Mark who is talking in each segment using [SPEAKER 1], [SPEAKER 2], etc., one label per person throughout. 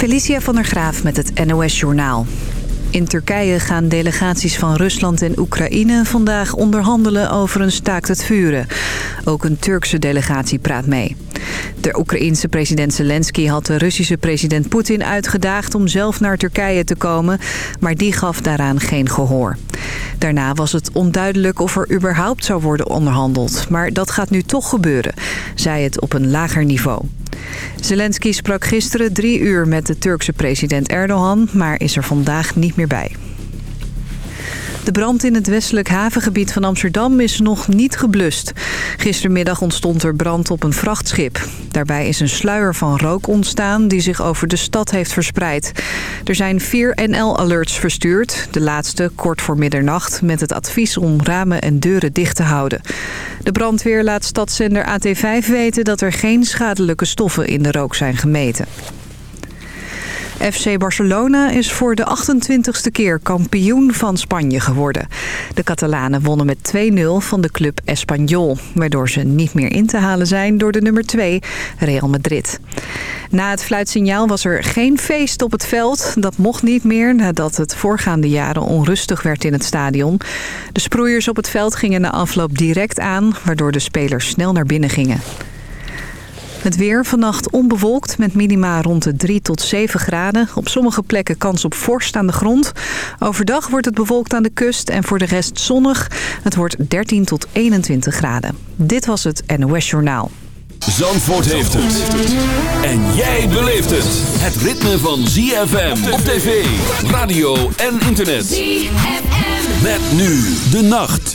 [SPEAKER 1] Felicia van der Graaf met het NOS-journaal. In Turkije gaan delegaties van Rusland en Oekraïne vandaag onderhandelen over een staakt het vuren. Ook een Turkse delegatie praat mee. De Oekraïense president Zelensky had de Russische president Poetin uitgedaagd om zelf naar Turkije te komen, maar die gaf daaraan geen gehoor. Daarna was het onduidelijk of er überhaupt zou worden onderhandeld, maar dat gaat nu toch gebeuren, zei het op een lager niveau. Zelensky sprak gisteren drie uur met de Turkse president Erdogan... maar is er vandaag niet meer bij. De brand in het westelijk havengebied van Amsterdam is nog niet geblust. Gistermiddag ontstond er brand op een vrachtschip. Daarbij is een sluier van rook ontstaan die zich over de stad heeft verspreid. Er zijn vier NL-alerts verstuurd, de laatste kort voor middernacht... met het advies om ramen en deuren dicht te houden. De brandweer laat stadszender AT5 weten dat er geen schadelijke stoffen in de rook zijn gemeten. FC Barcelona is voor de 28ste keer kampioen van Spanje geworden. De Catalanen wonnen met 2-0 van de club Espanyol... waardoor ze niet meer in te halen zijn door de nummer 2, Real Madrid. Na het fluitsignaal was er geen feest op het veld. Dat mocht niet meer nadat het voorgaande jaren onrustig werd in het stadion. De sproeiers op het veld gingen na afloop direct aan... waardoor de spelers snel naar binnen gingen. Het weer vannacht onbewolkt met minima rond de 3 tot 7 graden. Op sommige plekken kans op vorst aan de grond. Overdag wordt het bewolkt aan de kust en voor de rest zonnig. Het wordt 13 tot 21 graden. Dit was het NOS Journaal.
[SPEAKER 2] Zandvoort heeft het. En jij beleeft het. Het ritme van ZFM op tv, radio en internet. ZFM. Met nu de nacht.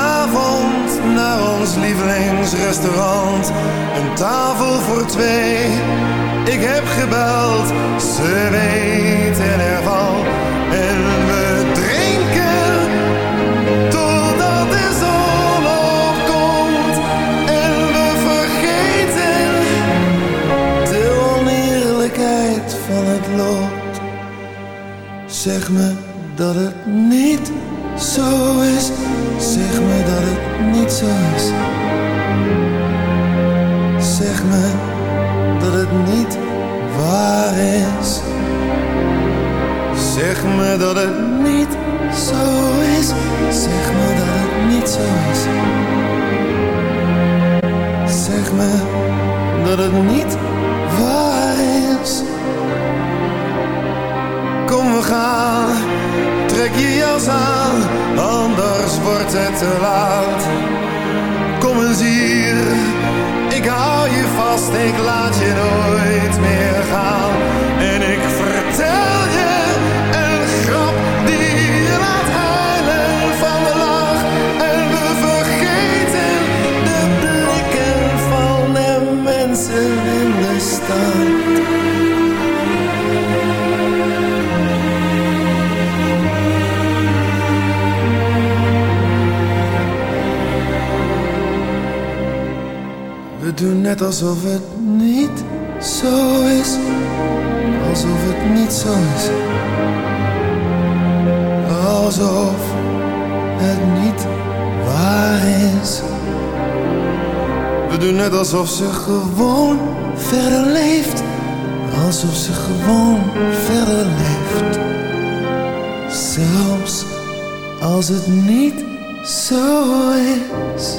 [SPEAKER 3] naar ons lievelingsrestaurant. Een tafel voor twee. Ik heb gebeld, ze weten ervan Alsof ze gewoon verder leeft. Alsof ze gewoon verder leeft. Zelfs als het niet zo is.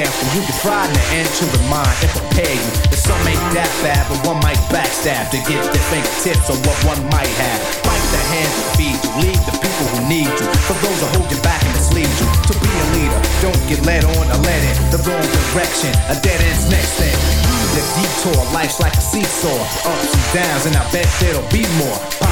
[SPEAKER 4] And to
[SPEAKER 5] remind and prepare you that some ain't that bad, but one might backstab to get their fingertips on what one might have. Fight the hands that feed you, lead the people who need you. For those who hold you back and mislead you. To be a leader, don't get led on or led in the wrong direction. A dead end's next thing. The detour, life's like a seesaw, ups and downs, and I bet there'll be more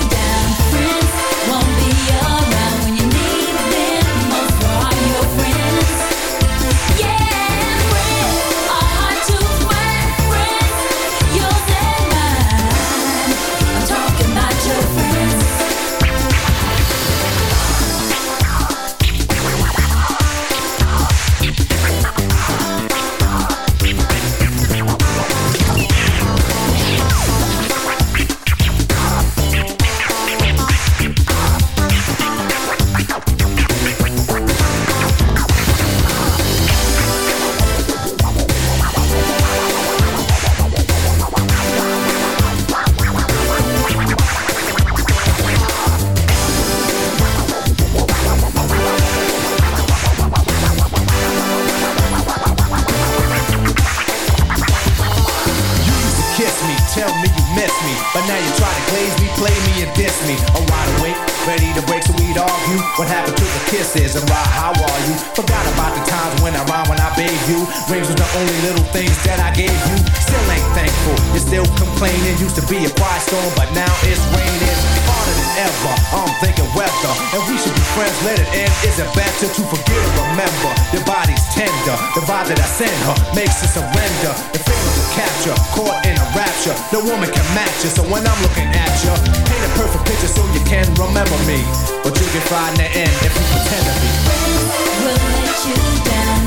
[SPEAKER 5] kisses and why? How are you? Forgot about the times when I rhymed when I bathed you. Rings was the only little things that I gave you. Still ain't thankful, you're still complaining. Used to be a quiet storm, but now it's raining ever. I'm thinking weather, and we should be friends. Let it end. Is it better to forget or remember? Your body's tender, the vibe that I send her makes her surrender. The feelings of capture, caught in a rapture. No woman can match you, so when I'm looking at you, paint a perfect picture so you can remember me. But you can find the end if you pretend to be.
[SPEAKER 6] We'll let you down.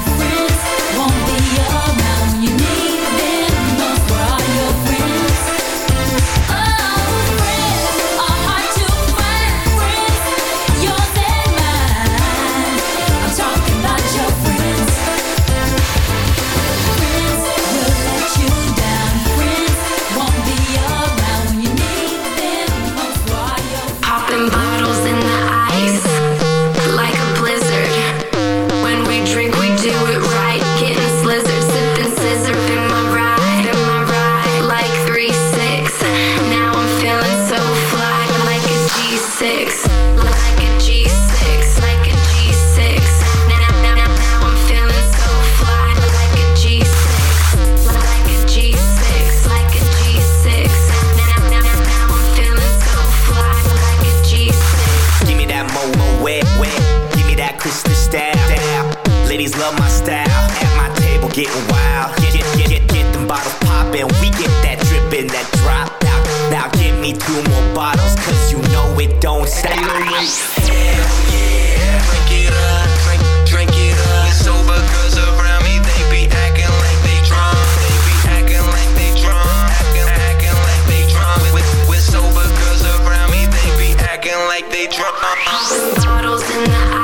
[SPEAKER 7] Getting
[SPEAKER 8] wild. Get get get get, get them bottles poppin'. We get that drippin', that drop out. Now give me two more bottles, cause you know it don't stop. Hell yeah, drink it up, drink drink it up. Sober girls around me, they be acting like they drunk. They be acting like they drunk. Acting acting like they drunk. With with sober girls around me, they be acting like they drunk.
[SPEAKER 7] Bottles in the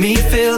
[SPEAKER 9] me feel